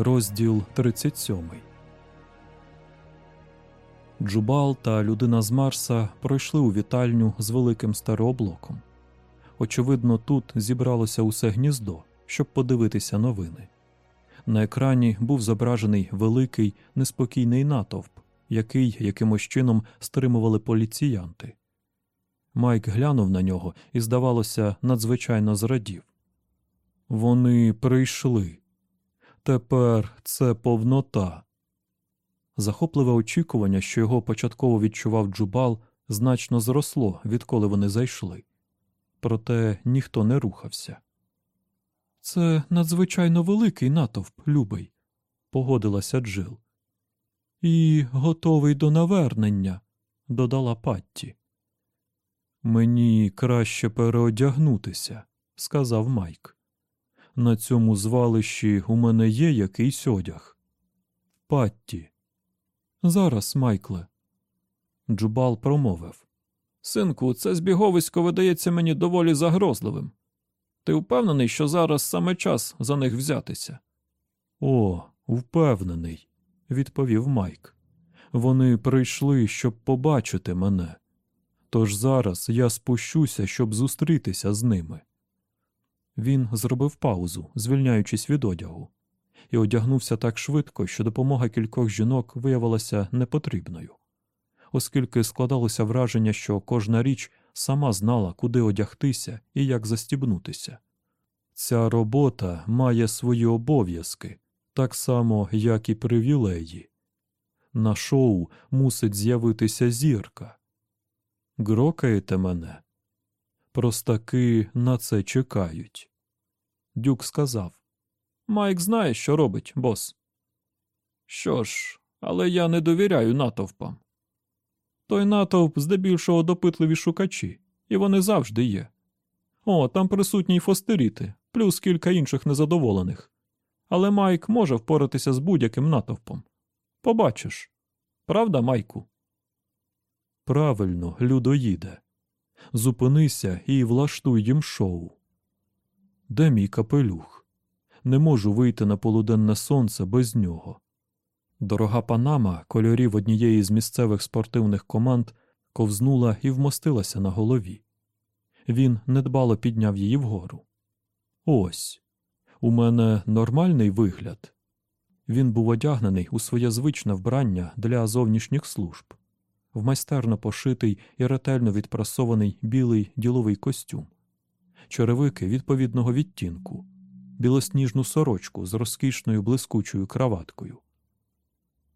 Розділ 37 Джубал та людина з Марса пройшли у вітальню з великим стереоблоком. Очевидно, тут зібралося усе гніздо, щоб подивитися новини. На екрані був зображений великий неспокійний натовп, який якимось чином стримували поліціянти. Майк глянув на нього і, здавалося, надзвичайно зрадів. Вони прийшли. Тепер це повнота. Захопливе очікування, що його початково відчував Джубал, значно зросло, відколи вони зайшли. Проте ніхто не рухався. Це надзвичайно великий натовп, любий, погодилася Джил. І готовий до навернення, додала Патті. Мені краще переодягнутися, сказав Майк. На цьому звалищі у мене є якийсь одяг. Патті. Зараз, Майкле. Джубал промовив. Синку, це збіговисько видається мені доволі загрозливим. Ти впевнений, що зараз саме час за них взятися? О, впевнений, відповів Майк. Вони прийшли, щоб побачити мене. Тож зараз я спущуся, щоб зустрітися з ними. Він зробив паузу, звільняючись від одягу, і одягнувся так швидко, що допомога кількох жінок виявилася непотрібною, оскільки складалося враження, що кожна річ сама знала, куди одягтися і як застібнутися. Ця робота має свої обов'язки, так само, як і привілеї. На шоу мусить з'явитися зірка. Грокаєте мене? Простаки на це чекають. Дюк сказав Майк знає, що робить, бос. Що ж, але я не довіряю натовпам. Той натовп здебільшого допитливі шукачі, і вони завжди є. О, там присутні й фостеріти, плюс кілька інших незадоволених. Але Майк може впоратися з будь-яким натовпом. Побачиш. Правда, Майку? Правильно, людоїде. Зупинися і влаштуй їм шоу. Де мій капелюх? Не можу вийти на полуденне сонце без нього. Дорога панама кольорів однієї з місцевих спортивних команд ковзнула і вмостилася на голові. Він недбало підняв її вгору. Ось у мене нормальний вигляд. Він був одягнений у своє звичне вбрання для зовнішніх служб, в майстерно пошитий і ретельно відпрасований білий діловий костюм, черевики відповідного відтінку, білосніжну сорочку з розкішною блискучою краваткою.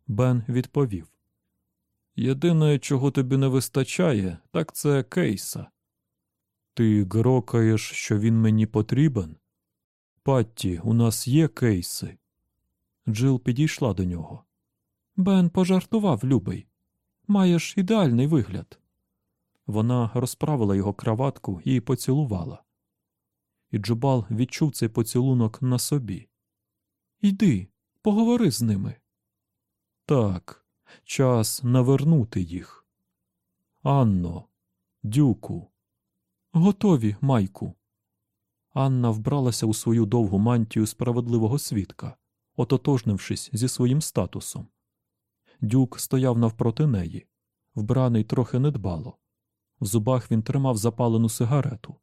Бен відповів Єдине, чого тобі не вистачає, так це кейса. Ти грокаєш, що він мені потрібен? Патті, у нас є кейси. Джил підійшла до нього. Бен пожартував, любий. Маєш ідеальний вигляд. Вона розправила його краватку і поцілувала. І Джубал відчув цей поцілунок на собі. Йди, поговори з ними. Так, час навернути їх. Анно, дюку. Готові, Майку. Анна вбралася у свою довгу мантію справедливого свідка, ототожнившись зі своїм статусом. Дюк стояв навпроти неї, вбраний трохи недбало. В зубах він тримав запалену сигарету.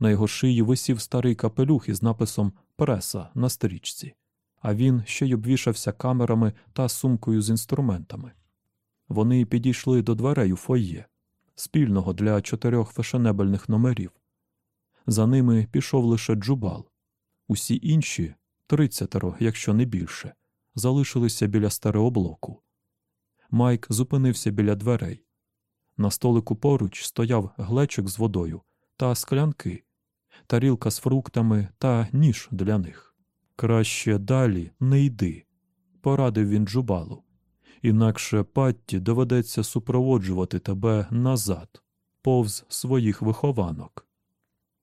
На його шиї висів старий капелюх із написом Преса на стрічці, а він ще й обвішався камерами та сумкою з інструментами. Вони підійшли до дверей у фоє, спільного для чотирьох фешенебельних номерів. За ними пішов лише джубал. Усі інші тридцятеро, якщо не більше, залишилися біля стереоблоку. Майк зупинився біля дверей. На столику поруч стояв глечик з водою та склянки, тарілка з фруктами та ніж для них. Краще далі не йди, порадив він джубалу. Інакше Патті доведеться супроводжувати тебе назад, повз своїх вихованок.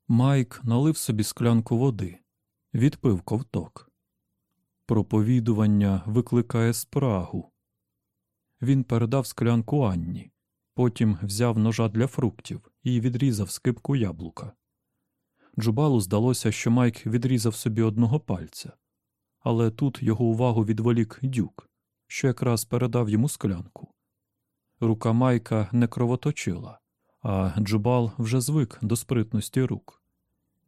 Майк налив собі склянку води, відпив ковток. Проповідування викликає спрагу. Він передав склянку Анні, потім взяв ножа для фруктів і відрізав скипку яблука. Джубалу здалося, що Майк відрізав собі одного пальця, але тут його увагу відволік дюк, що якраз передав йому склянку. Рука Майка не кровоточила, а Джубал вже звик до спритності рук.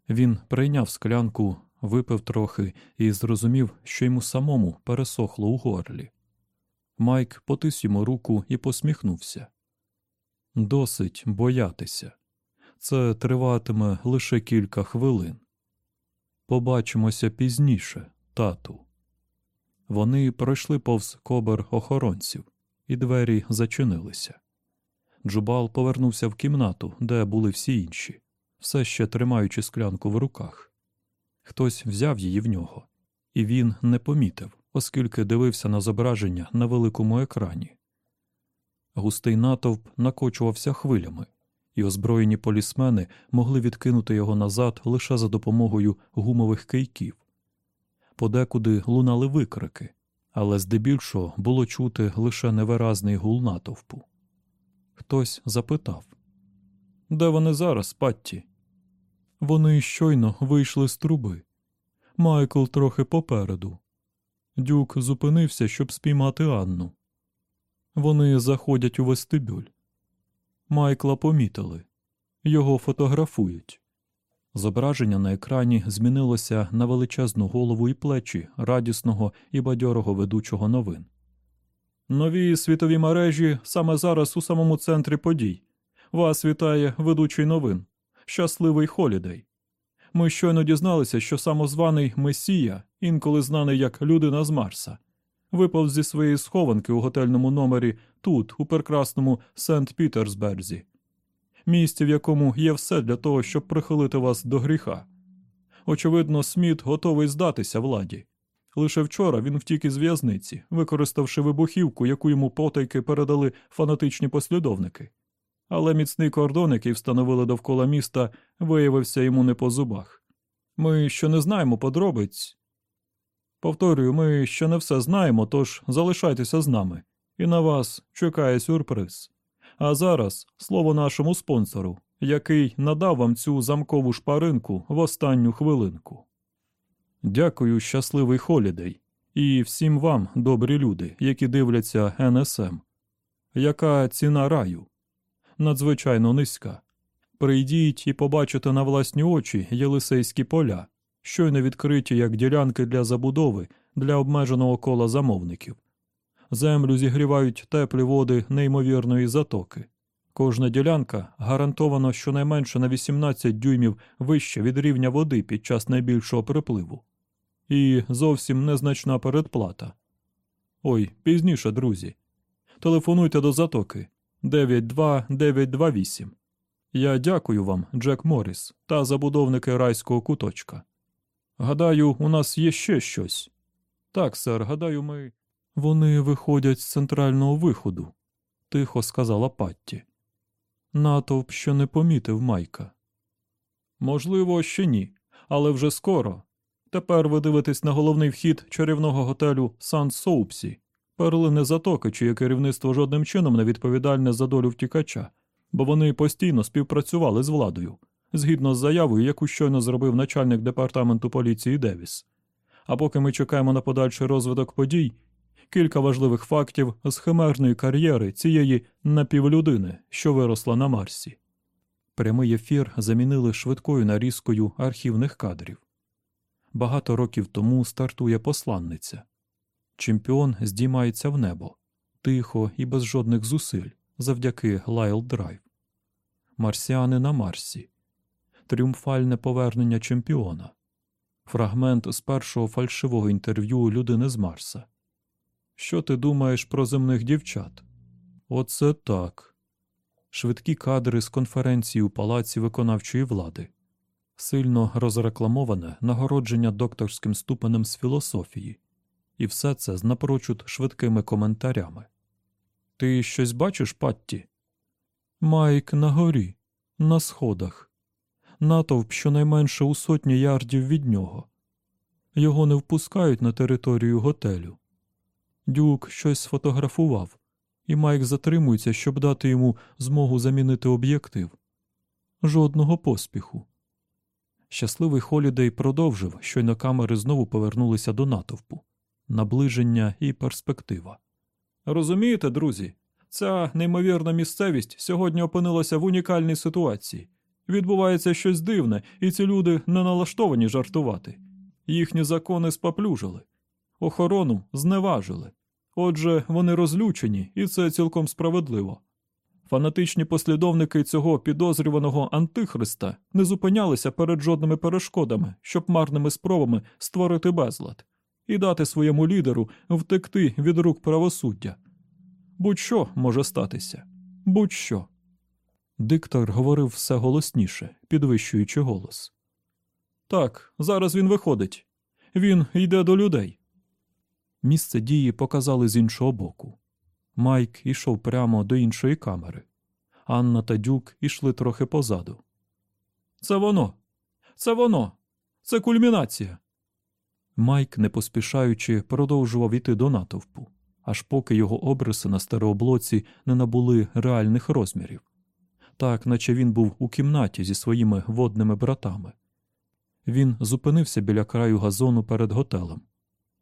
Він прийняв склянку, випив трохи і зрозумів, що йому самому пересохло у горлі. Майк потис йому руку і посміхнувся. Досить боятися. Це триватиме лише кілька хвилин. Побачимося пізніше, тату. Вони пройшли повз кобер охоронців, і двері зачинилися. Джубал повернувся в кімнату, де були всі інші, все ще тримаючи склянку в руках. Хтось взяв її в нього, і він не помітив, оскільки дивився на зображення на великому екрані. Густий натовп накочувався хвилями, і озброєні полісмени могли відкинути його назад лише за допомогою гумових кийків. Подекуди лунали викрики, але здебільшого було чути лише невиразний гул натовпу. Хтось запитав Де вони зараз, Патті? Вони щойно вийшли з труби. Майкл трохи попереду. Дюк зупинився, щоб спіймати Анну. Вони заходять у вестибюль. Майкла помітили. Його фотографують. Зображення на екрані змінилося на величезну голову і плечі радісного і бадьорого ведучого новин. Нові світові мережі саме зараз у самому центрі подій. Вас вітає ведучий новин. Щасливий Холідей. Ми щойно дізналися, що самозваний Месія, інколи знаний як людина з Марса, випав зі своєї схованки у готельному номері тут, у прекрасному Сент Пітерсберзі, місці, в якому є все для того, щоб прихилити вас до гріха. Очевидно, Сміт готовий здатися владі. Лише вчора він втік із в'язниці, використавши вибухівку, яку йому потайки передали фанатичні послідовники. Але міцний кордон, який встановили довкола міста, виявився йому не по зубах. Ми ще не знаємо подробиць. Повторюю, ми ще не все знаємо, тож залишайтеся з нами, і на вас чекає сюрприз. А зараз слово нашому спонсору, який надав вам цю замкову шпаринку в останню хвилинку. Дякую, щасливий Холідей, і всім вам, добрі люди, які дивляться НСМ. Яка ціна раю? Надзвичайно низька. Прийдіть і побачите на власні очі Єлисейські поля, щойно відкриті як ділянки для забудови для обмеженого кола замовників. Землю зігрівають теплі води неймовірної затоки. Кожна ділянка гарантовано щонайменше на 18 дюймів вище від рівня води під час найбільшого припливу. І зовсім незначна передплата. Ой, пізніше, друзі. Телефонуйте до затоки 92928. Я дякую вам, Джек Морріс, та забудовники райського куточка. Гадаю, у нас є ще щось. Так, сер, гадаю, ми. Вони виходять з центрального виходу, тихо сказала Патті. Натовп ще не помітив Майка. Можливо, ще ні, але вже скоро. Тепер ви дивитесь на головний вхід чарівного готелю Сан Соупсі, перлини затоки, чиє керівництво жодним чином не відповідальне за долю втікача, бо вони постійно співпрацювали з владою, згідно з заявою, яку щойно зробив начальник департаменту поліції Девіс. А поки ми чекаємо на подальший розвиток подій, кілька важливих фактів з химерної кар'єри цієї напівлюдини, що виросла на Марсі. Прямий ефір замінили швидкою нарізкою архівних кадрів. Багато років тому стартує посланниця. Чемпіон здіймається в небо тихо і без жодних зусиль завдяки Лайл Драйв. Марсіани на Марсі. Тріумфальне повернення чемпіона. Фрагмент з першого фальшивого інтерв'ю людини з Марса. Що ти думаєш про земних дівчат? Оце так. швидкі кадри з конференції у палаці виконавчої влади, сильно розрекламоване нагородження докторським ступенем з філософії, і все це з напрочуд швидкими коментарями. Ти щось бачиш, Патті? Майк на горі, на сходах, натовп щонайменше у сотні ярдів від нього. Його не впускають на територію готелю. Дюк щось сфотографував, і Майк затримується, щоб дати йому змогу замінити об'єктив. Жодного поспіху. Щасливий Холідей продовжив, щойно камери знову повернулися до натовпу, наближення і перспектива. Розумієте, друзі, ця неймовірна місцевість сьогодні опинилася в унікальній ситуації. Відбувається щось дивне, і ці люди не налаштовані жартувати. Їхні закони споплюжили, охорону зневажили. Отже, вони розлючені, і це цілком справедливо. Фанатичні послідовники цього підозрюваного антихриста не зупинялися перед жодними перешкодами, щоб марними спробами створити безлад і дати своєму лідеру втекти від рук правосуддя. Будь-що може статися, будь-що. Диктор говорив все голосніше, підвищуючи голос. Так, зараз він виходить. Він йде до людей. Місце дії показали з іншого боку. Майк ішов прямо до іншої камери. Анна та Дюк ішли трохи позаду. Це воно. Це воно. Це кульмінація. Майк, не поспішаючи, продовжував іти до натовпу, аж поки його обриси на стереоблоці не набули реальних розмірів, так наче він був у кімнаті зі своїми водними братами. Він зупинився біля краю газону перед готелем,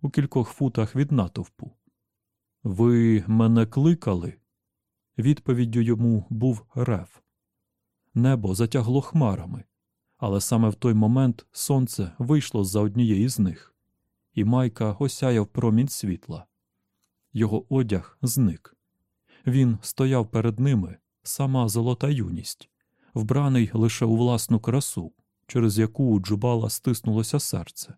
у кількох футах від натовпу. Ви мене кликали? Відповіддю йому був рев. Небо затягло хмарами, але саме в той момент сонце вийшло з за однієї з них, і майка осяяв промінь світла. Його одяг зник. Він стояв перед ними, сама золота юність, вбраний лише у власну красу, через яку у Джубала стиснулося серце.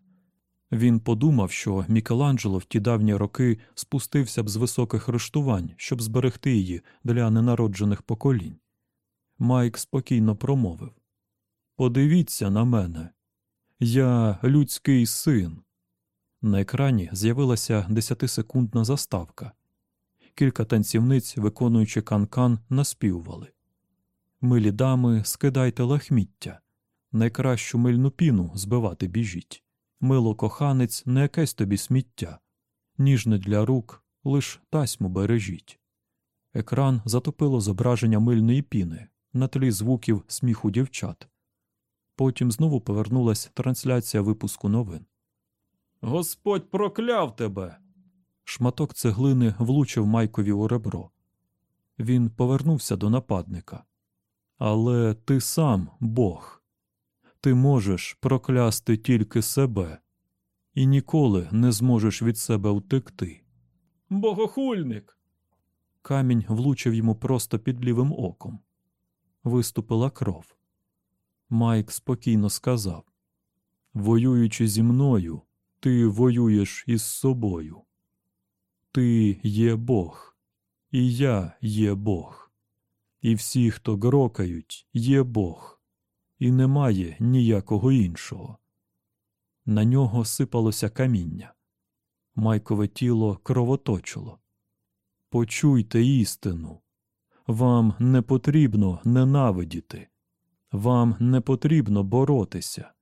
Він подумав, що Мікеланджело в ті давні роки спустився б з високих рештувань, щоб зберегти її для ненароджених поколінь. Майк спокійно промовив Подивіться на мене, я людський син. На екрані з'явилася десятисекундна заставка. Кілька танцівниць, виконуючи канкан, наспівували. Милі дами, скидайте лахміття, найкращу мильну піну збивати біжіть. Мило коханець, не якесь тобі сміття, ніжне для рук, лиш тасьму бережіть. Екран затопило зображення мильної піни на тлі звуків сміху дівчат. Потім знову повернулась трансляція випуску новин. Господь прокляв тебе. Шматок цеглини влучив Майкові у ребро. Він повернувся до нападника. Але ти сам Бог. Ти можеш проклясти тільки себе і ніколи не зможеш від себе утекти. Богохульник. Камінь влучив йому просто під лівим оком. Виступила кров. Майк спокійно сказав Воюючи зі мною, ти воюєш із собою. Ти є Бог, і я є Бог, і всі, хто грокають, є Бог, і немає ніякого іншого. На нього сипалося каміння. Майкове тіло кровоточило. Почуйте істину. Вам не потрібно ненавидіти, вам не потрібно боротися,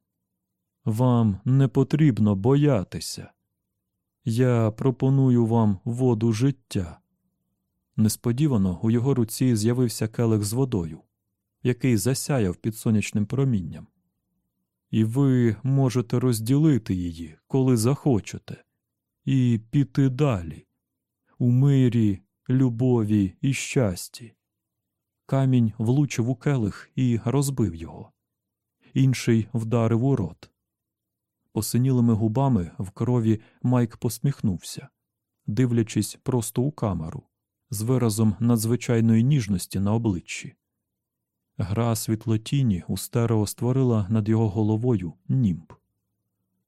вам не потрібно боятися. Я пропоную вам воду життя. Несподівано у його руці з'явився келих з водою, який засяяв під сонячним промінням. І ви можете розділити її, коли захочете, і піти далі, у мирі, любові і щасті. Камінь влучив у келих і розбив його. Інший вдарив у рот. Посинілими губами в крові Майк посміхнувся, дивлячись просто у камеру, з виразом надзвичайної ніжності на обличчі. Гра світлотіні у стерео створила над його головою німб.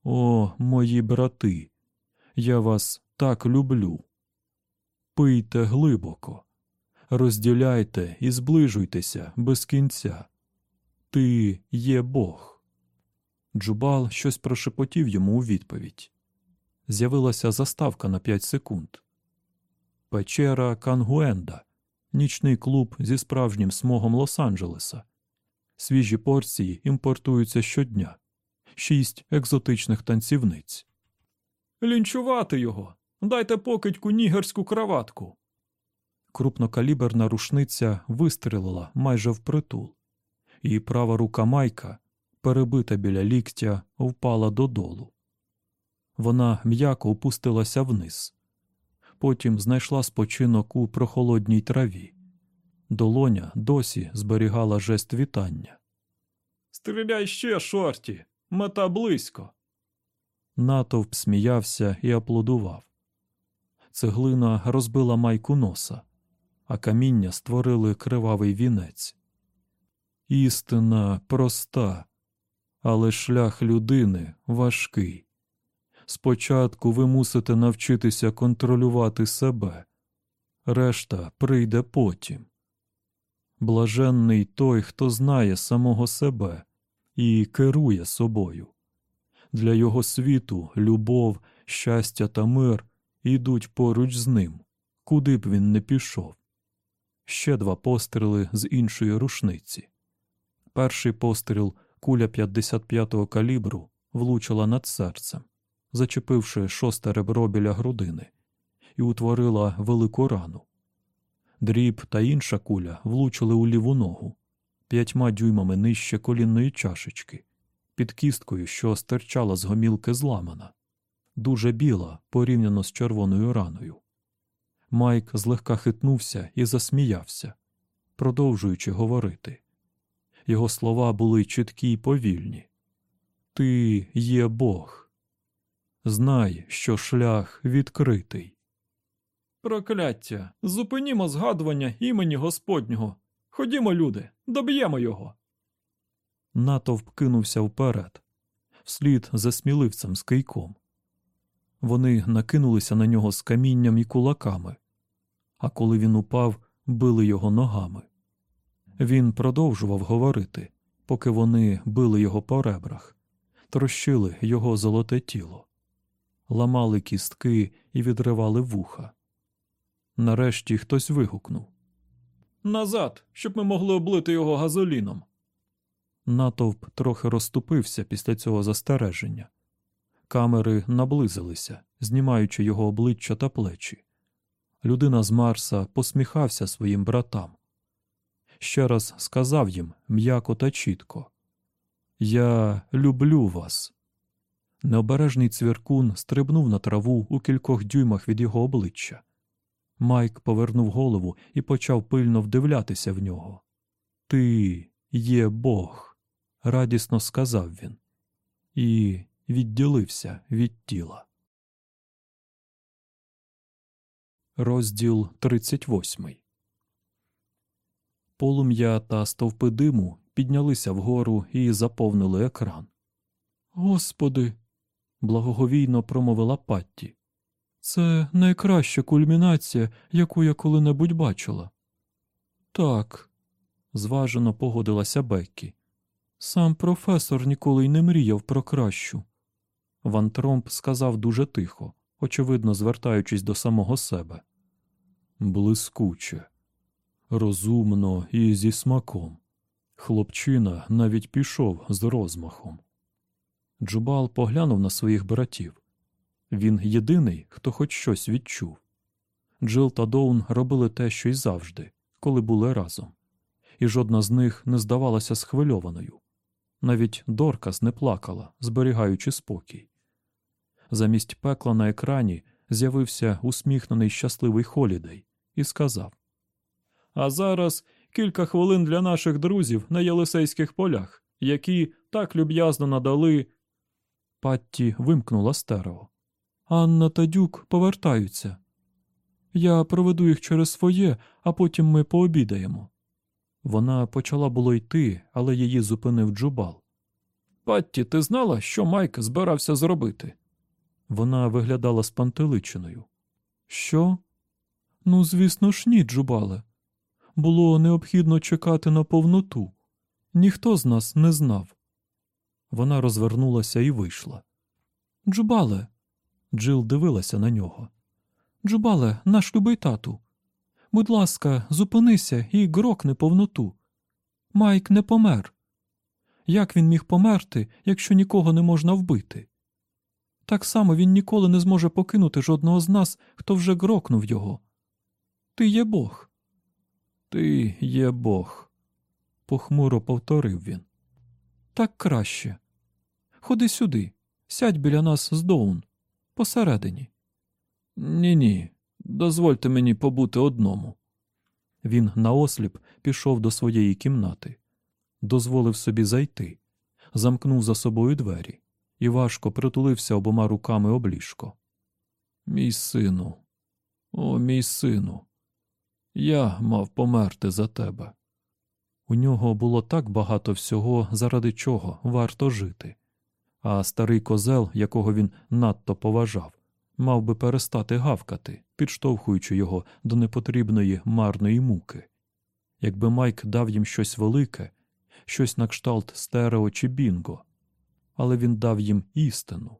О, мої брати, я вас так люблю. Пийте глибоко, розділяйте і зближуйтеся без кінця. Ти є Бог. Джубал щось прошепотів йому у відповідь. З'явилася заставка на п'ять секунд. Печера Кангуенда, нічний клуб зі справжнім смогом Лос-Анджелеса. Свіжі порції імпортуються щодня, шість екзотичних танцівниць. Лінчувати його. Дайте покидьку нігерську краватку. Крупнокаліберна рушниця вистрелила майже впритул, і права рука Майка, перебита біля ліктя, впала додолу. Вона м'яко опустилася вниз. Потім знайшла спочинок у прохолодній траві. Долоня досі зберігала жест вітання. Стріляй ще, шорті, мета близько. Натовп сміявся і аплодував. Цеглина розбила майку носа, а каміння створили кривавий вінець. Істина проста, але шлях людини важкий. Спочатку ви мусите навчитися контролювати себе, решта прийде потім. Блаженний той, хто знає самого себе і керує собою. Для його світу любов, щастя та мир йдуть поруч з ним, куди б він не пішов. Ще два постріли з іншої рушниці. Перший постріл куля 55-го калібру влучила над серцем, зачепивши шосте ребро біля грудини, і утворила велику рану. Дріб та інша куля влучили у ліву ногу п'ятьма дюймами нижче колінної чашечки, під кісткою, що стирчала з гомілки зламана, дуже біла порівняно з червоною раною. Майк злегка хитнувся і засміявся, продовжуючи говорити. Його слова були чіткі й повільні. Ти є Бог. Знай, що шлях відкритий. Прокляття. Зупинімо згадування імені Господнього. Ходімо, люди, доб'ємо його. Натовп кинувся вперед, вслід за сміливцем з кийком. Вони накинулися на нього з камінням і кулаками, а коли він упав, били його ногами. Він продовжував говорити, поки вони били його по ребрах, трощили його золоте тіло, ламали кістки і відривали вуха. Нарешті хтось вигукнув Назад, щоб ми могли облити його газоліном. Натовп трохи розступився після цього застереження. Камери наблизилися, знімаючи його обличчя та плечі. Людина з Марса посміхався своїм братам. Ще раз сказав їм м'яко та чітко Я люблю вас. Необережний цвіркун стрибнув на траву у кількох дюймах від його обличчя. Майк повернув голову і почав пильно вдивлятися в нього. Ти є Бог, радісно сказав він, і відділився від тіла. Розділ 38 Полум'я та стовпи диму піднялися вгору і заповнили екран. Господи. благоговійно промовила Патті. Це найкраща кульмінація, яку я коли-небудь бачила. Так, зважено погодилася Беккі. Сам професор ніколи й не мріяв про кращу. Ван Тромп сказав дуже тихо, очевидно звертаючись до самого себе. Блискуче, розумно і зі смаком. Хлопчина навіть пішов з розмахом. Джубал поглянув на своїх братів. Він єдиний, хто хоч щось відчув. Джил та Доун робили те, що й завжди, коли були разом, і жодна з них не здавалася схвильованою. Навіть Доркас не плакала, зберігаючи спокій. Замість пекла на екрані з'явився усміхнений щасливий Холідей і сказав: А зараз кілька хвилин для наших друзів на Єлисейських полях, які так люб'язно надали. Патті вимкнула стерео. Анна та Дюк повертаються. Я проведу їх через своє, а потім ми пообідаємо. Вона почала було йти, але її зупинив Джубал. Патті, ти знала, що Майк збирався зробити? Вона виглядала спантеличеною. Що? Ну, звісно ж, ні, Джубале. Було необхідно чекати на повноту. Ніхто з нас не знав. Вона розвернулася і вийшла. Джубале. Джил дивилася на нього. Джубале, наш любий тату. Будь ласка, зупинися і грокни повноту. Майк не помер. Як він міг померти, якщо нікого не можна вбити? Так само він ніколи не зможе покинути жодного з нас, хто вже грокнув його. Ти є Бог. Ти є Бог, похмуро повторив він. Так краще. Ходи сюди, сядь біля нас з Доун, посередині. Ні, ні, дозвольте мені побути одному. Він наосліп пішов до своєї кімнати, дозволив собі зайти, замкнув за собою двері і важко притулився обома руками об ліжко. Мій сину, о, мій сину, я мав померти за тебе. У нього було так багато всього, заради чого варто жити, а старий козел, якого він надто поважав, мав би перестати гавкати, підштовхуючи його до непотрібної марної муки. Якби Майк дав їм щось велике, щось на кшталт стерео чи бінго, але він дав їм істину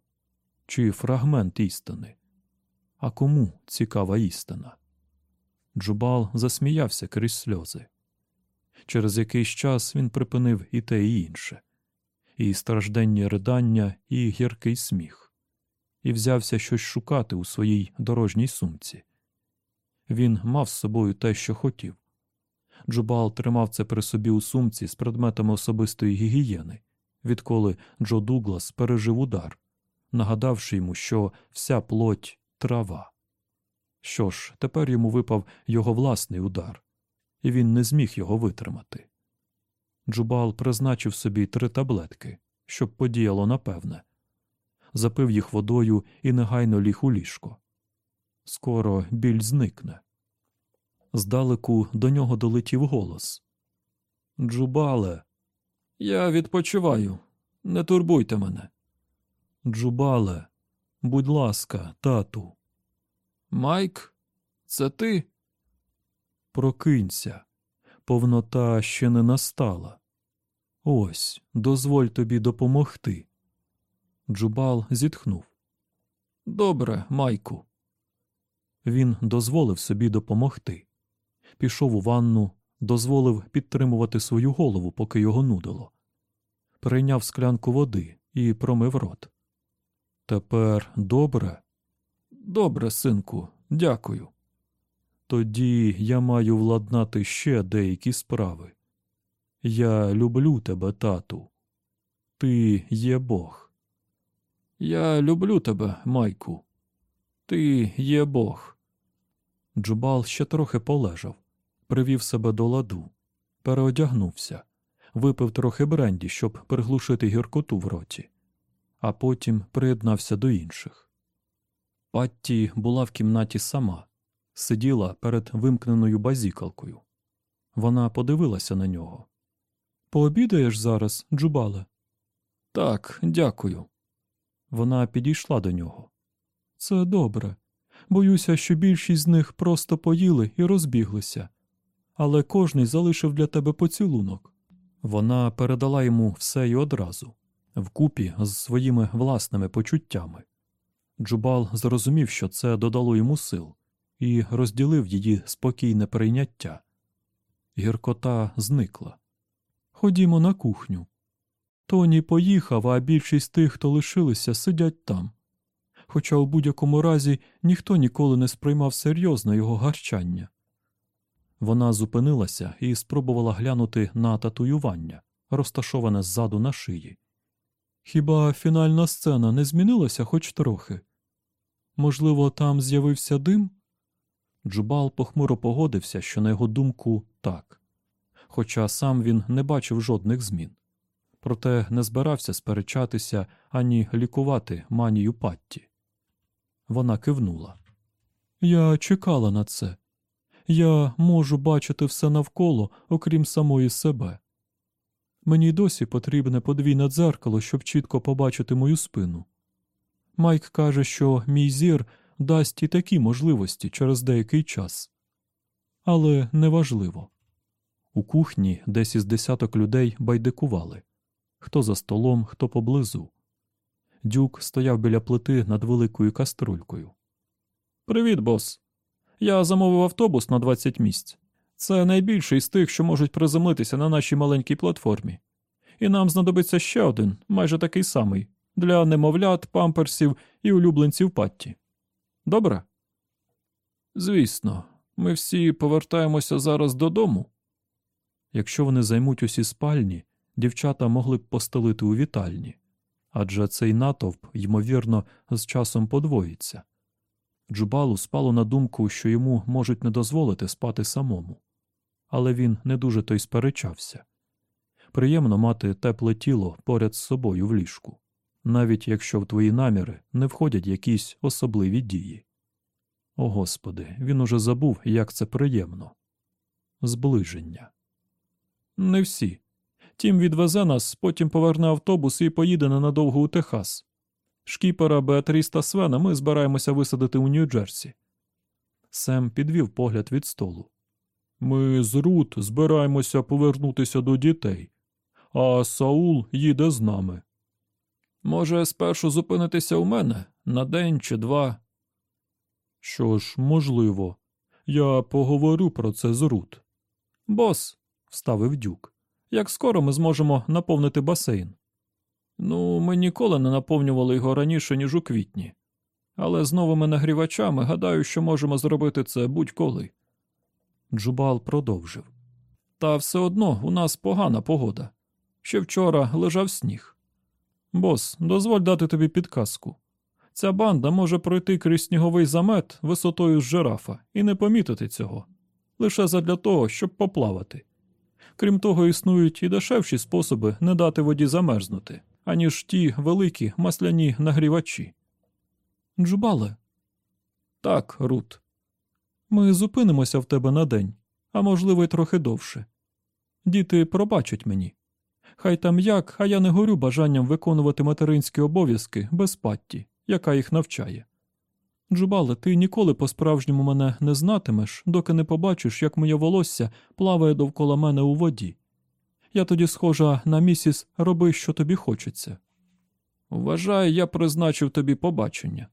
чи фрагмент істини. А кому цікава істина? Джубал засміявся крізь сльози. Через якийсь час він припинив і те, і інше, і стражденні ридання, і гіркий сміх, і взявся щось шукати у своїй дорожній сумці. Він мав з собою те, що хотів. Джубал тримав це при собі у сумці з предметами особистої гігієни, відколи Джо Дуглас пережив удар, нагадавши йому, що вся плоть трава. Що ж, тепер йому випав його власний удар, і він не зміг його витримати. Джубал призначив собі три таблетки, щоб подіяло напевне, запив їх водою і негайно ліг у ліжко. Скоро біль зникне. Здалеку до нього долетів голос Джубале, я відпочиваю. Не турбуйте мене. Джубале, будь ласка, тату. Майк, це ти? Прокинься. Повнота ще не настала. Ось, дозволь тобі допомогти. Джубал зітхнув. Добре, Майку. Він дозволив собі допомогти. Пішов у ванну, дозволив підтримувати свою голову, поки його нудило. Прийняв склянку води і промив рот. Тепер добре? Добре, синку, дякую. Тоді я маю владнати ще деякі справи. Я люблю тебе, тату. Ти є Бог. Я люблю тебе, Майку. Ти є Бог. Джубал ще трохи полежав, привів себе до ладу, переодягнувся, випив трохи бренді, щоб приглушити гіркоту в роті, а потім приєднався до інших. Патті була в кімнаті сама, сиділа перед вимкненою базікалкою. Вона подивилася на нього. Пообідаєш зараз, Джубале? Так, дякую. Вона підійшла до нього. Це добре. Боюся, що більшість з них просто поїли і розбіглися, але кожний залишив для тебе поцілунок. Вона передала йому все й одразу, вкупі з своїми власними почуттями. Джубал зрозумів, що це додало йому сил, і розділив її спокійне прийняття. Гіркота зникла. Ходімо на кухню. Тоні поїхав, а більшість тих, хто лишилися, сидять там. Хоча у будь-якому разі ніхто ніколи не сприймав серйозно його гарчання. Вона зупинилася і спробувала глянути на татуювання, розташоване ззаду на шиї. Хіба фінальна сцена не змінилася хоч трохи? Можливо, там з'явився дим? Джубал похмуро погодився, що, на його думку, так, хоча сам він не бачив жодних змін. Проте не збирався сперечатися ані лікувати манію Патті. Вона кивнула. Я чекала на це. Я можу бачити все навколо, окрім самої себе. Мені досі потрібне подвійне дзеркало, щоб чітко побачити мою спину. Майк каже, що мій зір дасть і такі можливості через деякий час. Але неважливо. У кухні десь із десяток людей байдикували хто за столом, хто поблизу. Дюк стояв біля плити над великою каструлькою. Привіт, бос. Я замовив автобус на 20 місць. Це найбільший з тих, що можуть приземлитися на нашій маленькій платформі. І нам знадобиться ще один, майже такий самий, для немовлят, памперсів і улюбленців патті. Добре? Звісно, ми всі повертаємося зараз додому. Якщо вони займуть усі спальні, дівчата могли б постелити у вітальні, адже цей натовп, ймовірно, з часом подвоїться. Джубалу спало на думку, що йому можуть не дозволити спати самому, але він не дуже то й сперечався. Приємно мати тепле тіло поряд з собою в ліжку, навіть якщо в твої наміри не входять якісь особливі дії. О Господи, він уже забув, як це приємно. Зближення. Не всі. Тім відвезе нас, потім поверне автобус і поїде ненадовго у Техас. Шкіпера Беатріс та Свена ми збираємося висадити у Нью-Джерсі. Сем підвів погляд від столу. Ми з Рут збираємося повернутися до дітей, а Саул їде з нами. Може, спершу зупинитися у мене на день чи два. Що ж, можливо, я поговорю про це з Рут. Бос, вставив дюк, як скоро ми зможемо наповнити басейн? Ну, ми ніколи не наповнювали його раніше, ніж у квітні. Але з новими нагрівачами гадаю, що можемо зробити це будь-коли. Джубал продовжив. Та все одно у нас погана погода. Ще вчора лежав сніг. Бос, дозволь дати тобі підказку. Ця банда може пройти крізь сніговий замет висотою з жирафа і не помітити цього, лише задля того, щоб поплавати. Крім того, існують і дешевші способи не дати воді замерзнути, аніж ті великі масляні нагрівачі. Джубале. Так, Рут. Ми зупинимося в тебе на день, а можливо, й трохи довше. Діти пробачать мені. Хай там як, а я не горю бажанням виконувати материнські обов'язки без патті, яка їх навчає. Джубале, ти ніколи по-справжньому мене не знатимеш, доки не побачиш, як моє волосся плаває довкола мене у воді. Я тоді схожа на місіс роби, що тобі хочеться. Вважаю, я призначив тобі побачення.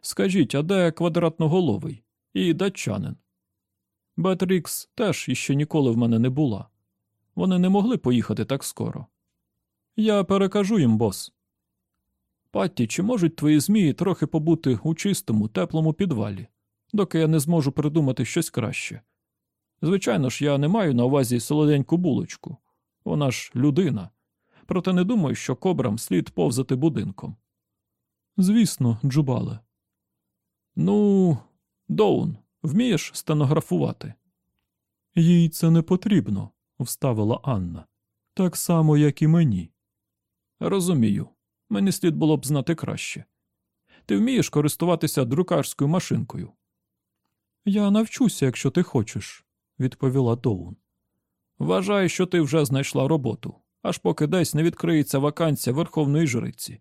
Скажіть, а де квадратноголовий і датчанин? Бетрікс теж іще ніколи в мене не була. Вони не могли поїхати так скоро. Я перекажу їм, бос. Патті, чи можуть твої змії трохи побути у чистому, теплому підвалі, доки я не зможу придумати щось краще? Звичайно ж, я не маю на увазі солоденьку булочку. Вона ж людина. Проте не думаю, що кобрам слід повзати будинком. Звісно, Джубале. Ну, Доун, вмієш стенографувати? Їй це не потрібно, вставила Анна. Так само, як і мені. Розумію. Мені слід було б знати краще. Ти вмієш користуватися друкарською машинкою? Я навчуся, якщо ти хочеш, відповіла Доун. Вважаю, що ти вже знайшла роботу, аж поки десь не відкриється вакансія верховної жриці.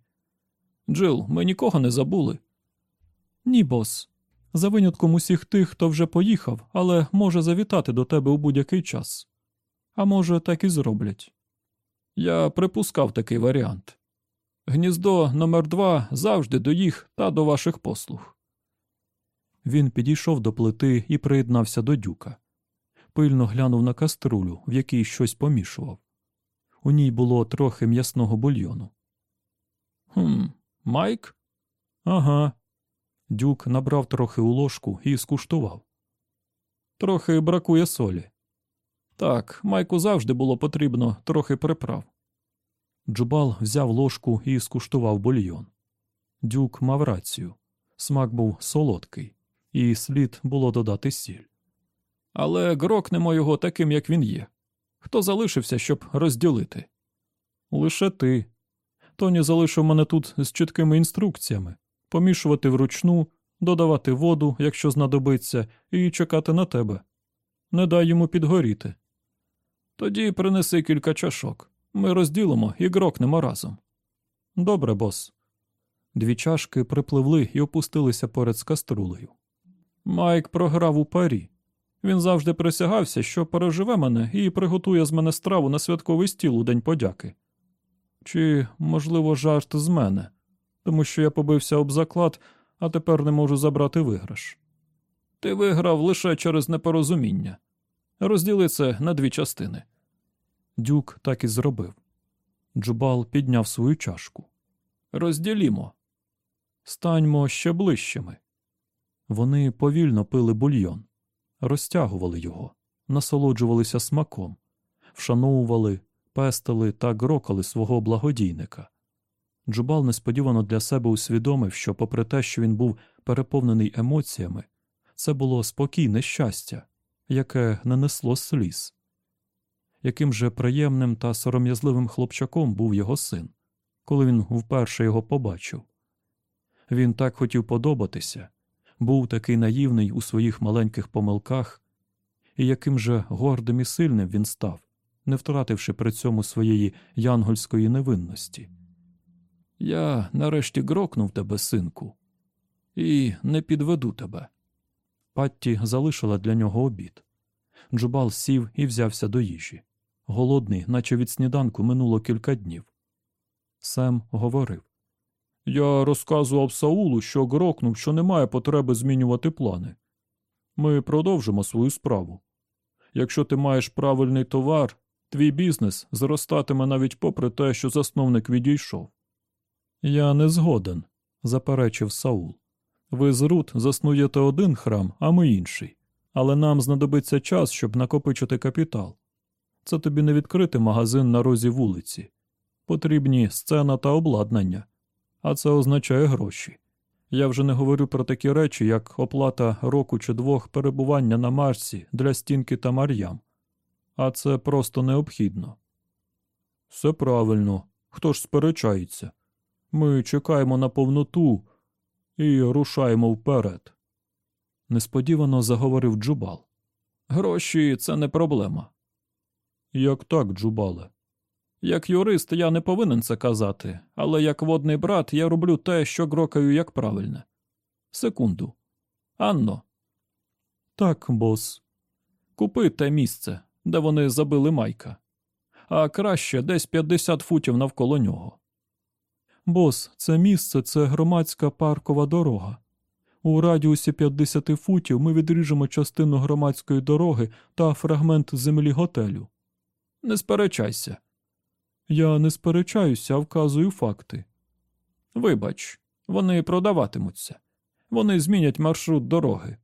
Джил, ми нікого не забули. Ні, бос. За винятком усіх тих, хто вже поїхав, але може завітати до тебе у будь-який час. А може, так і зроблять. Я припускав такий варіант. Гніздо номер два завжди до їх та до ваших послуг. Він підійшов до плити і приєднався до дюка. Пильно глянув на каструлю, в якій щось помішував. У ній було трохи м'ясного бульйону. Хм, Майк? Ага. Дюк набрав трохи у ложку і скуштував. Трохи бракує солі. Так, Майку завжди було потрібно трохи приправ. Джубал взяв ложку і скуштував бульйон. Дюк мав рацію. Смак був солодкий, і слід було додати сіль. Але грокнемо його таким, як він є. Хто залишився, щоб розділити? Лише ти. Тоні залишив мене тут з чіткими інструкціями помішувати вручну, додавати воду, якщо знадобиться, і чекати на тебе. Не дай йому підгоріти. Тоді принеси кілька чашок. Ми розділимо і грокнемо разом. Добре, бос. Дві чашки припливли і опустилися поряд з каструлею. Майк програв у парі. Він завжди присягався, що переживе мене і приготує з мене страву на святковий стіл у День подяки. Чи, можливо, жарт з мене, тому що я побився об заклад, а тепер не можу забрати виграш. Ти виграв лише через непорозуміння. Розділи це на дві частини. Дюк так і зробив. Джубал підняв свою чашку. Розділімо. Станьмо ще ближчими. Вони повільно пили бульйон, розтягували його, насолоджувалися смаком, вшановували, пестили та грокали свого благодійника. Джубал несподівано для себе усвідомив, що, попри те, що він був переповнений емоціями, це було спокійне щастя, яке не несло сліз. Яким же приємним та сором'язливим хлопчаком був його син, коли він вперше його побачив. Він так хотів подобатися, був такий наївний у своїх маленьких помилках, і яким же гордим і сильним він став, не втративши при цьому своєї янгольської невинності. Я нарешті грокнув тебе, синку, і не підведу тебе. Патті залишила для нього обід. Джубал сів і взявся до їжі. Голодний, наче від сніданку, минуло кілька днів. Сем говорив Я розказував Саулу, що грокнув, що немає потреби змінювати плани. Ми продовжимо свою справу. Якщо ти маєш правильний товар, твій бізнес зростатиме навіть попри те, що засновник відійшов. Я не згоден, заперечив Саул. Ви з Рут заснуєте один храм, а ми інший. Але нам знадобиться час, щоб накопичити капітал. Це тобі не відкрити магазин на розі вулиці. Потрібні сцена та обладнання, а це означає гроші. Я вже не говорю про такі речі, як оплата року чи двох перебування на Марсі для стінки та мар'ям. А це просто необхідно. Все правильно. Хто ж сперечається? Ми чекаємо на повноту і рушаємо вперед. Несподівано заговорив Джубал. Гроші це не проблема. Як так, Джубале? Як юрист я не повинен це казати, але як водний брат я роблю те, що грокаю як правильне. Секунду. Анно. Так, бос. Купи те місце, де вони забили майка, а краще десь 50 футів навколо нього. Бос, це місце це громадська паркова дорога. У радіусі 50 футів ми відріжемо частину громадської дороги та фрагмент землі готелю. Не сперечайся. Я не сперечаюся, а вказую факти. Вибач, вони продаватимуться. Вони змінять маршрут дороги.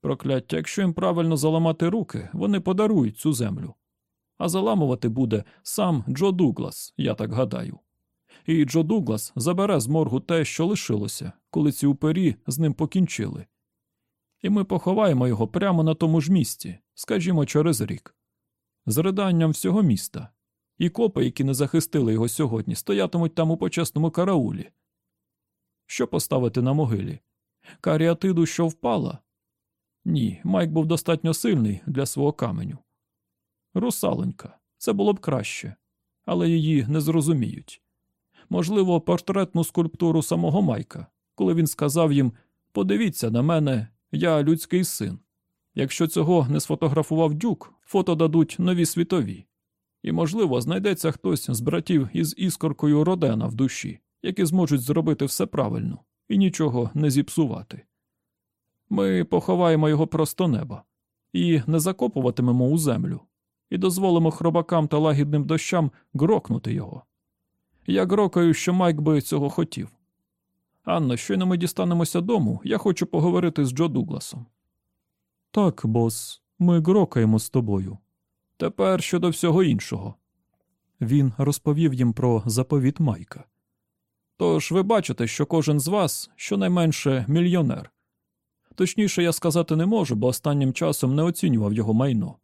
Прокляття, якщо їм правильно заламати руки, вони подарують цю землю. А заламувати буде сам Джо Дуглас, я так гадаю. І Джо Дуглас забере з моргу те, що лишилося, коли ці упері з ним покінчили. І ми поховаємо його прямо на тому ж місці, скажімо, через рік, з риданням всього міста. І копи, які не захистили його сьогодні, стоятимуть там у почесному караулі. Що поставити на могилі? Каріатиду, що впала? Ні, Майк був достатньо сильний для свого каменю. Русалонька, це було б краще, але її не зрозуміють. Можливо, портретну скульптуру самого Майка, коли він сказав їм Подивіться на мене, я людський син. Якщо цього не сфотографував дюк, фото дадуть нові світові. І, можливо, знайдеться хтось з братів із іскоркою Родена в душі, які зможуть зробити все правильно і нічого не зіпсувати. Ми поховаємо його просто неба і не закопуватимемо у землю, і дозволимо хробакам та лагідним дощам грокнути його. Я грокаю, що Майк би цього хотів. Анно, щойно ми дістанемося дому, я хочу поговорити з Джо Дугласом. Так, бос, ми грокаємо з тобою. Тепер щодо всього іншого. Він розповів їм про заповіт Майка. Тож ви бачите, що кожен з вас щонайменше мільйонер. Точніше, я сказати не можу, бо останнім часом не оцінював його майно.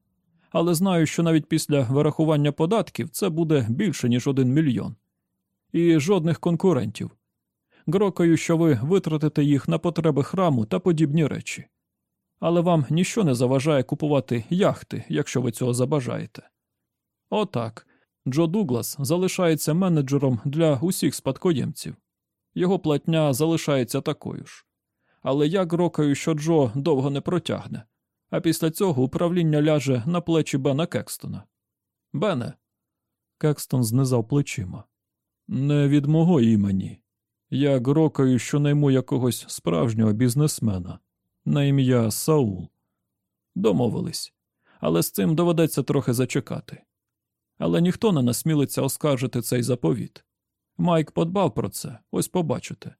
Але знаю, що навіть після вирахування податків це буде більше, ніж один мільйон. І жодних конкурентів. Грокаю, що ви витратите їх на потреби храму та подібні речі але вам ніщо не заважає купувати яхти, якщо ви цього забажаєте. Отак. Джо Дуглас залишається менеджером для усіх спадкоємців. Його платня залишається такою ж. Але я грокаю, що Джо довго не протягне, А після цього управління ляже на плечі Бена Кекстона. Бене. Кекстон знизав плечима. Не від мого імені. Я грокаю, що найму якогось справжнього бізнесмена на ім'я Саул. Домовились, але з цим доведеться трохи зачекати. Але ніхто не насмілиться оскаржити цей заповіт. Майк подбав про це, ось побачите.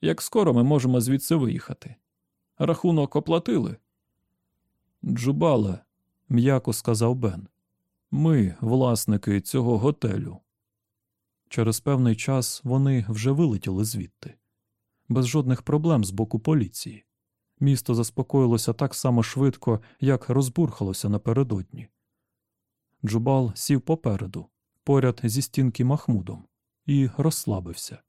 Як скоро ми можемо звідси виїхати? Рахунок оплатили? Джубале, м'яко сказав Бен. Ми, власники цього готелю. Через певний час вони вже вилетіли звідти, без жодних проблем з боку поліції. Місто заспокоїлося так само швидко, як розбурхалося напередодні. Джубал сів попереду, поряд зі стінки Махмудом, і розслабився.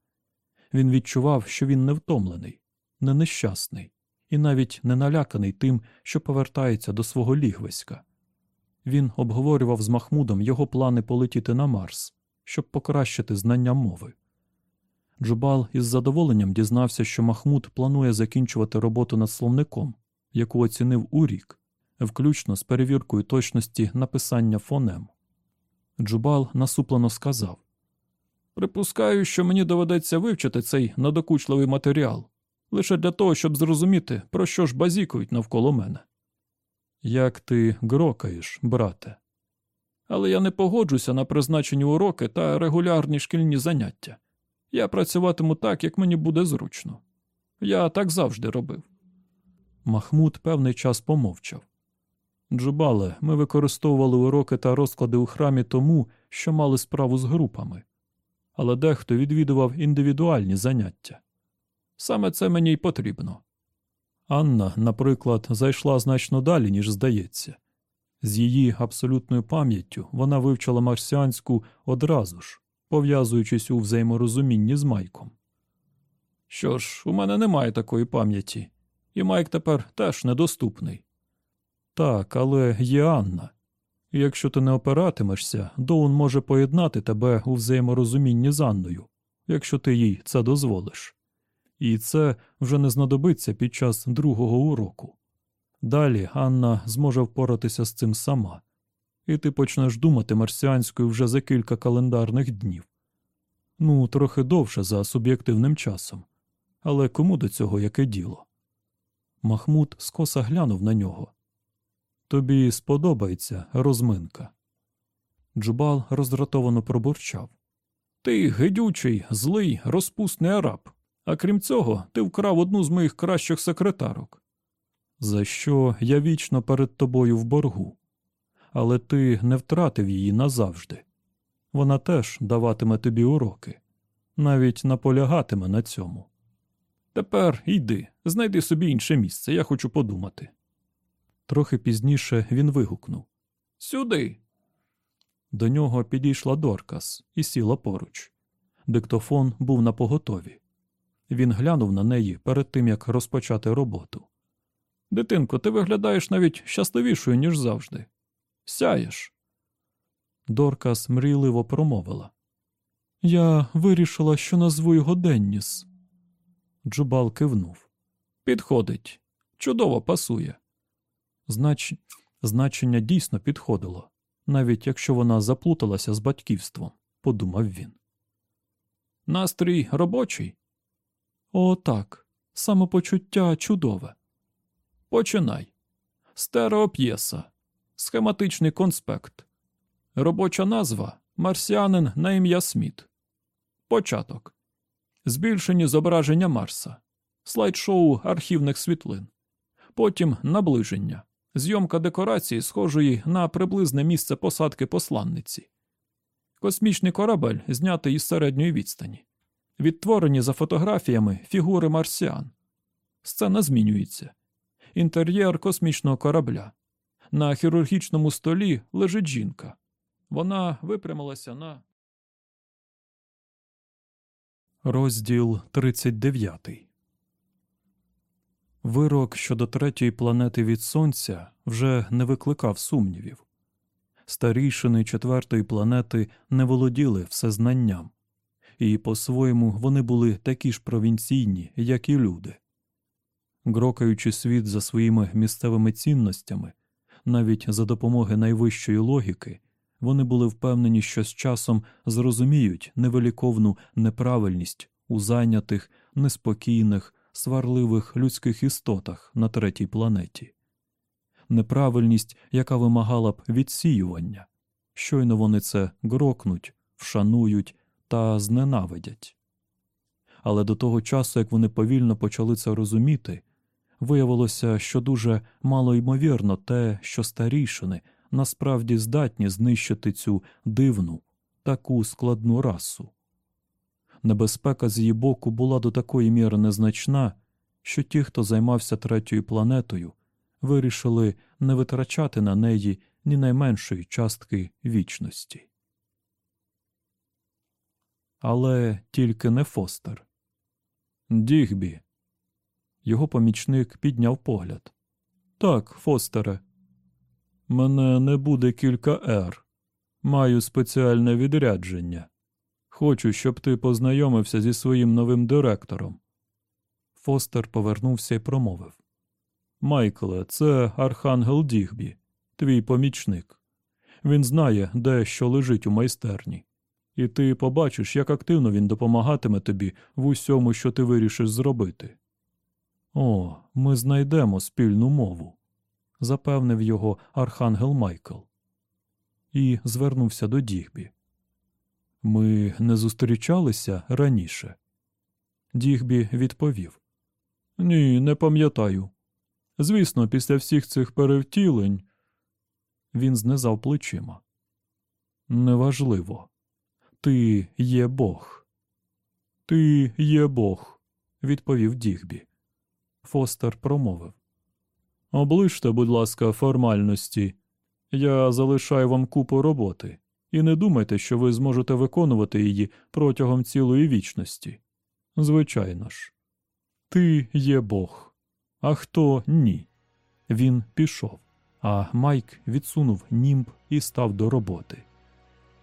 Він відчував, що він не втомлений, не нещасний і навіть не наляканий тим, що повертається до свого лігвиська. Він обговорював з Махмудом його плани полетіти на Марс, щоб покращити знання мови. Джубал із задоволенням дізнався, що Махмуд планує закінчувати роботу над словником, яку оцінив у рік, включно з перевіркою точності написання фонем. Джубал насуплено сказав Припускаю, що мені доведеться вивчити цей надокучливий матеріал лише для того, щоб зрозуміти, про що ж базікують навколо мене. Як ти грокаєш, брате? Але я не погоджуся на призначені уроки та регулярні шкільні заняття. Я працюватиму так, як мені буде зручно. Я так завжди робив. Махмуд певний час помовчав. Джубале, ми використовували уроки та розклади у храмі тому, що мали справу з групами, але дехто відвідував індивідуальні заняття. Саме це мені й потрібно. Анна, наприклад, зайшла значно далі, ніж здається. З її абсолютною пам'яттю вона вивчила марсіанську одразу ж, пов'язуючись у взаєморозумінні з Майком. Що ж, у мене немає такої пам'яті, і Майк тепер теж недоступний. Так, але є Анна. І якщо ти не опиратимешся, Доун може поєднати тебе у взаєморозумінні з Анною, якщо ти їй це дозволиш. І це вже не знадобиться під час другого уроку. Далі Анна зможе впоратися з цим сама, і ти почнеш думати марсіанською вже за кілька календарних днів. Ну, трохи довше за суб'єктивним часом. Але кому до цього яке діло? Махмуд скоса глянув на нього. Тобі сподобається розминка. Джубал роздратовано пробурчав. Ти гидючий, злий, розпусний араб. А крім цього, ти вкрав одну з моїх кращих секретарок. За що я вічно перед тобою в боргу, але ти не втратив її назавжди. Вона теж даватиме тобі уроки, навіть наполягатиме на цьому. Тепер йди, знайди собі інше місце, я хочу подумати. Трохи пізніше він вигукнув Сюди. До нього підійшла Доркас і сіла поруч. Диктофон був на поготові. Він глянув на неї перед тим, як розпочати роботу. Дитинко, ти виглядаєш навіть щасливішою, ніж завжди. Сяєш. Доркас мрійливо промовила. Я вирішила, що назву його Денніс. Джубал кивнув. Підходить. Чудово пасує. Знач... Значення дійсно підходило, навіть якщо вона заплуталася з батьківством, подумав він. Настрій робочий. О, так. Самопочуття чудове. Починай. Стереоп'єса. Схематичний конспект. Робоча назва Марсіанин на ім'я Сміт. Початок. Збільшені зображення Марса. Слайд-шоу архівних світлин. Потім наближення. Зйомка декорації, схожої на приблизне місце посадки посланниці. Космічний корабель знятий із середньої відстані. Відтворені за фотографіями фігури марсіан. Сцена змінюється. Інтер'єр космічного корабля. На хірургічному столі лежить жінка. Вона випрямилася на. Розділ 39 Вирок щодо третьої планети від Сонця вже не викликав сумнівів. Старійшини четвертої планети не володіли всезнанням, і по-своєму вони були такі ж провінційні, як і люди. Грокаючи світ за своїми місцевими цінностями, навіть за допомоги найвищої логіки, вони були впевнені, що з часом зрозуміють невеликовну неправильність у зайнятих, неспокійних, сварливих людських істотах на третій планеті, неправильність, яка вимагала б відсіювання. Щойно вони це грокнуть, вшанують та зненавидять. Але до того часу, як вони повільно почали це розуміти, виявилося, що дуже мало ймовірно те, що старішини насправді здатні знищити цю дивну, таку складну расу. Небезпека з її боку була до такої міри незначна, що ті, хто займався третьою планетою, вирішили не витрачати на неї ні найменшої частки вічності. Але тільки не Фостер. Дігбі. Його помічник підняв погляд. Так, Фостере. Мене не буде кілька ер. Маю спеціальне відрядження. Хочу, щоб ти познайомився зі своїм новим директором. Фостер повернувся і промовив Майкле, це Архангел Дігбі, твій помічник. Він знає, де що лежить у майстерні, і ти побачиш, як активно він допомагатиме тобі в усьому, що ти вирішиш зробити. О, ми знайдемо спільну мову, запевнив його Архангел Майкл. І звернувся до Дігбі. Ми не зустрічалися раніше. Дігбі відповів Ні, не пам'ятаю. Звісно, після всіх цих перевтілень. Він знизав плечима. Неважливо. Ти є Бог. Ти є Бог, відповів Дігбі. Фостер промовив. Оближте, будь ласка, формальності. Я залишаю вам купу роботи, і не думайте, що ви зможете виконувати її протягом цілої вічності. Звичайно ж, ти є Бог, а хто ні. Він пішов, а Майк відсунув німб і став до роботи.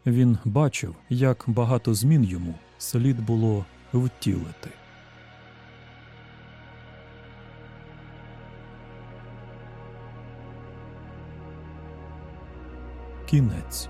Він бачив, як багато змін йому слід було втілити. Кінець